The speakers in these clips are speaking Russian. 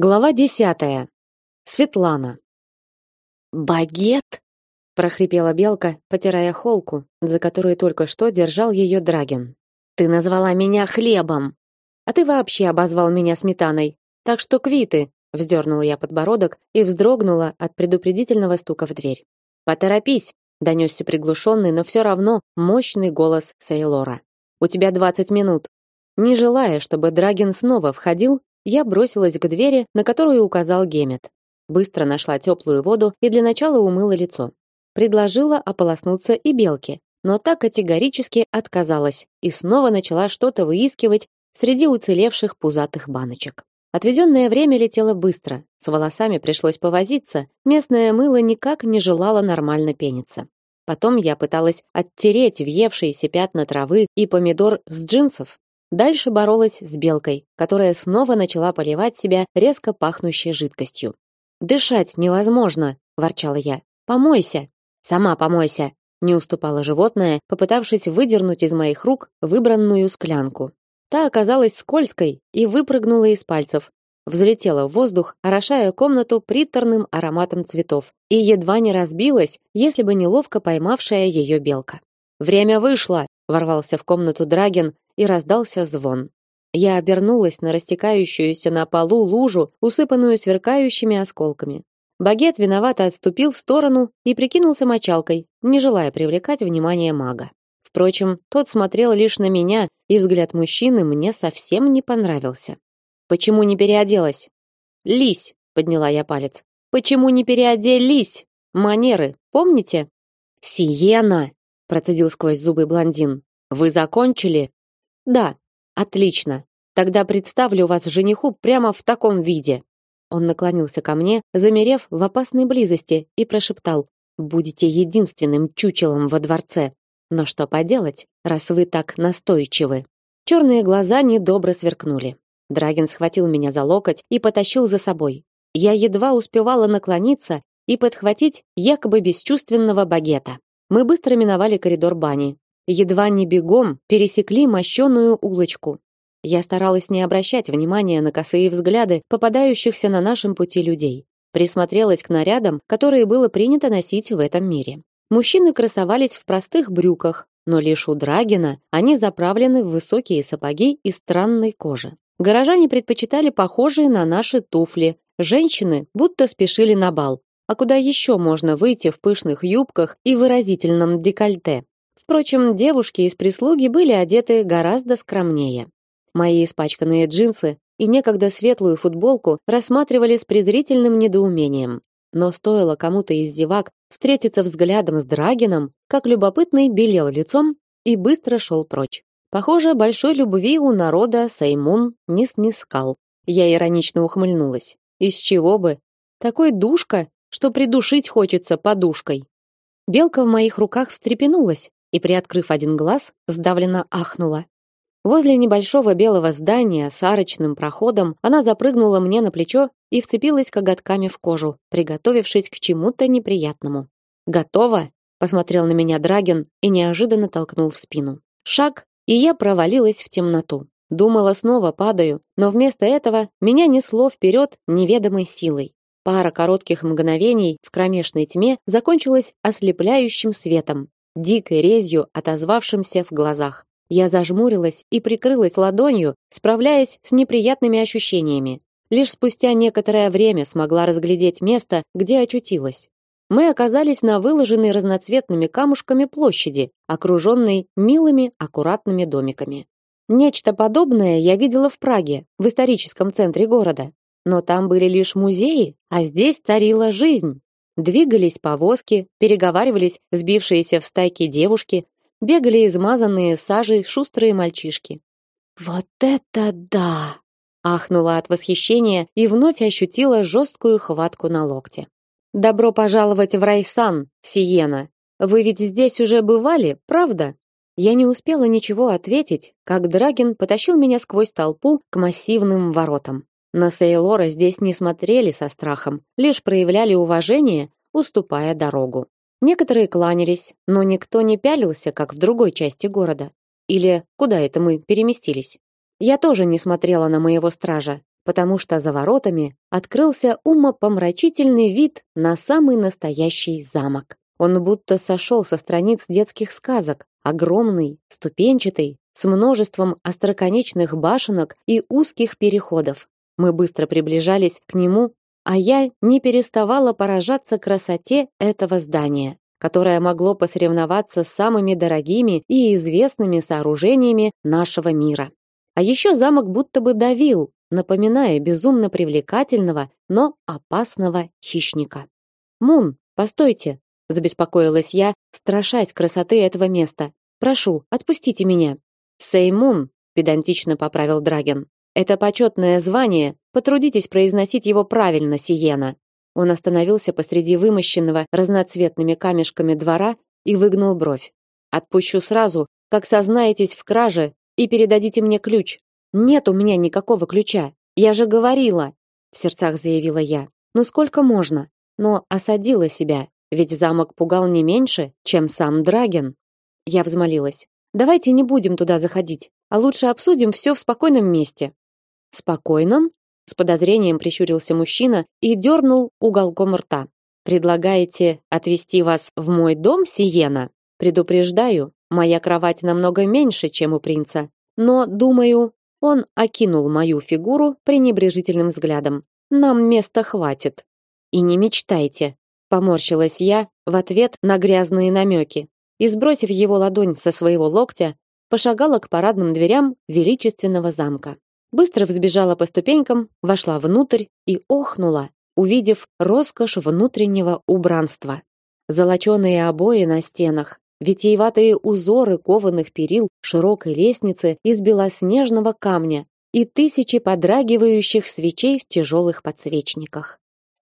Глава десятая. Светлана. Багет, прохрипела белка, потирая холку, за которую только что держал ее Драген. Ты назвала меня хлебом, а ты вообще обозвал меня сметаной. Так что квиты, вздернула я подбородок и вздрогнула от предупредительного стука в дверь. Поторопись, донесся приглушенный, но все равно мощный голос Сейлора. У тебя двадцать минут. Не желая, чтобы Драген снова входил, я бросилась к двери, на которую указал Гемет. Быстро нашла теплую воду и для начала умыла лицо. Предложила ополоснуться и белке, но так категорически отказалась и снова начала что-то выискивать среди уцелевших пузатых баночек. Отведенное время летело быстро, с волосами пришлось повозиться, местное мыло никак не желало нормально пениться. Потом я пыталась оттереть въевшиеся пятна травы и помидор с джинсов, Дальше боролась с белкой, которая снова начала поливать себя резко пахнущей жидкостью. Дышать невозможно, ворчала я. Помойся. Сама помойся, не уступало животное, попытавшись выдернуть из моих рук выбранную склянку. Та оказалась скользкой и выпрыгнула из пальцев. Взлетела в воздух, орошая комнату приторным ароматом цветов, и едва не разбилась, если бы не ловко поймавшая ее белка. Время вышло, ворвался в комнату Драген, и раздался звон. Я обернулась на растекающуюся на полу лужу, усыпанную сверкающими осколками. Багет виновато отступил в сторону и прикинулся мочалкой, не желая привлекать внимание мага. Впрочем, тот смотрел лишь на меня, и взгляд мужчины мне совсем не понравился. Почему не переоделась? Лись, подняла я палец. Почему не переоделись? Манеры, помните? Сиена, процедил сквозь зубы блондин. Вы закончили? Да. Отлично. Тогда представлю вас жениху прямо в таком виде. Он наклонился ко мне, замерев в опасной близости, и прошептал: "Будете единственным чучелом во дворце. Но что поделать, раз вы так настойчивы?" Черные глаза недобро сверкнули. Драген схватил меня за локоть и потащил за собой. Я едва успевала наклониться и подхватить якобы бесчувственного багета. Мы быстро миновали коридор бани, едва не бегом пересекли мощеную улочку. Я старалась не обращать внимания на косые взгляды попадающихся на нашем пути людей. Присмотрелась к нарядам, которые было принято носить в этом мире. Мужчины красовались в простых брюках, но лишь у Драгина они заправлены в высокие сапоги из странной кожи. Горожане предпочитали похожие на наши туфли, женщины будто спешили на бал. А куда еще можно выйти в пышных юбках и выразительном декольте? Впрочем, девушки из прислуги были одеты гораздо скромнее. Мои испачканные джинсы и некогда светлую футболку рассматривали с презрительным недоумением. Но стоило кому-то из зевак встретиться взглядом с Драгином, как любопытный белел лицом и быстро шел прочь. Похоже, большой любви у народа Саймун не снискал. Я иронично ухмыльнулась. Из чего бы? Такой душка, что придушить хочется подушкой. Белка в моих руках встрепенулась, и, приоткрыв один глаз, сдавленно ахнула. Возле небольшого белого здания с арочным проходом она запрыгнула мне на плечо и вцепилась коготками в кожу, приготовившись к чему-то неприятному. «Готово?» — посмотрел на меня Драген и неожиданно толкнул в спину. Шаг, и я провалилась в темноту. Думала, снова падаю, но вместо этого меня несло вперед неведомой силой. Пара коротких мгновений в кромешной тьме закончилась ослепляющим светом, дикой резью отозвавшимся в глазах. Я зажмурилась и прикрылась ладонью, справляясь с неприятными ощущениями. Лишь спустя некоторое время смогла разглядеть место, где очутилась. Мы оказались на выложенной разноцветными камушками площади, окруженной милыми, аккуратными домиками. Нечто подобное я видела в Праге, в историческом центре города. Но там были лишь музеи, а здесь царила жизнь. Двигались повозки, переговаривались сбившиеся в стайки девушки, бегали измазанные сажей шустрые мальчишки. Вот это да! ахнула от восхищения и вновь ощутила жесткую хватку на локте. Добро пожаловать в Райсан, Сиена. Вы ведь здесь уже бывали, правда? Я не успела ничего ответить, как Драген потащил меня сквозь толпу к массивным воротам. На Сейлора здесь не смотрели со страхом, лишь проявляли уважение, уступая дорогу. Некоторые кланялись, но никто не пялился, как в другой части города. Или куда это мы переместились? Я тоже не смотрела на моего стража, потому что за воротами открылся умопомрачительный вид на самый настоящий замок. Он будто сошел со страниц детских сказок, огромный, ступенчатый, с множеством остроконечных башенок и узких переходов. Мы быстро приближались к нему, а я не переставала поражаться красоте этого здания, которое могло посоревноваться с самыми дорогими и известными сооружениями нашего мира. А еще замок будто бы давил, напоминая безумно привлекательного, но опасного хищника. Мун, постойте, забеспокоилась я, страшась красоты этого места. Прошу, отпустите меня. Сеймун, педантично поправил Драген. Это почетное звание, потрудитесь произносить его правильно, Сиена. Он остановился посреди вымощенного разноцветными камешками двора и выгнул бровь. Отпущу сразу, как сознаетесь в краже и передадите мне ключ. Нет у меня никакого ключа. Я же говорила, в сердцах заявила я. Ну сколько можно? Но осадила себя, ведь замок пугал не меньше, чем сам Драген. Я взмолилась: "Давайте не будем туда заходить, а лучше обсудим все в спокойном месте". Спокойном? С подозрением прищурился мужчина и дернул уголком рта. Предлагаете отвезти вас в мой дом, Сиена? Предупреждаю, моя кровать намного меньше, чем у принца, но, думаю, он окинул мою фигуру пренебрежительным взглядом. Нам места хватит. И не мечтайте, поморщилась я в ответ на грязные намеки и сбросив его ладонь со своего локтя, пошагала к парадным дверям величественного замка. Быстро взбежала по ступенькам, вошла внутрь и охнула, увидев роскошь внутреннего убранства. Золоченые обои на стенах, витиеватые узоры кованых перил широкой лестницы из белоснежного камня и тысячи подрагивающих свечей в тяжелых подсвечниках.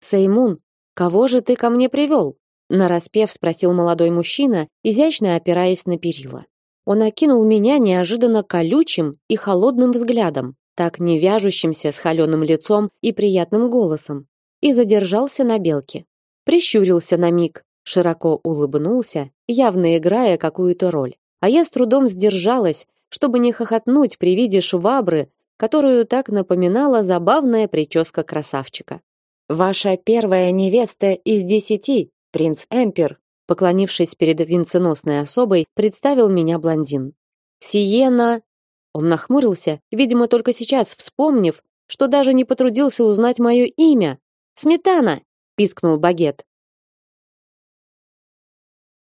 Сеймун, кого же ты ко мне привел? нараспев спросил молодой мужчина, изящно опираясь на перила. Он окинул меня неожиданно колючим и холодным взглядом, так не вяжущимся с холеным лицом и приятным голосом, и задержался на белке. Прищурился на миг, широко улыбнулся, явно играя какую-то роль. А я с трудом сдержалась, чтобы не хохотнуть при виде швабры, которую так напоминала забавная прическа красавчика. Ваша первая невеста из десяти, принц Эмпер, поклонившись перед венценосной особой, представил меня блондин. Сиена. Он нахмурился, видимо, только сейчас вспомнив, что даже не потрудился узнать мое имя. Сметана, пискнул Багет.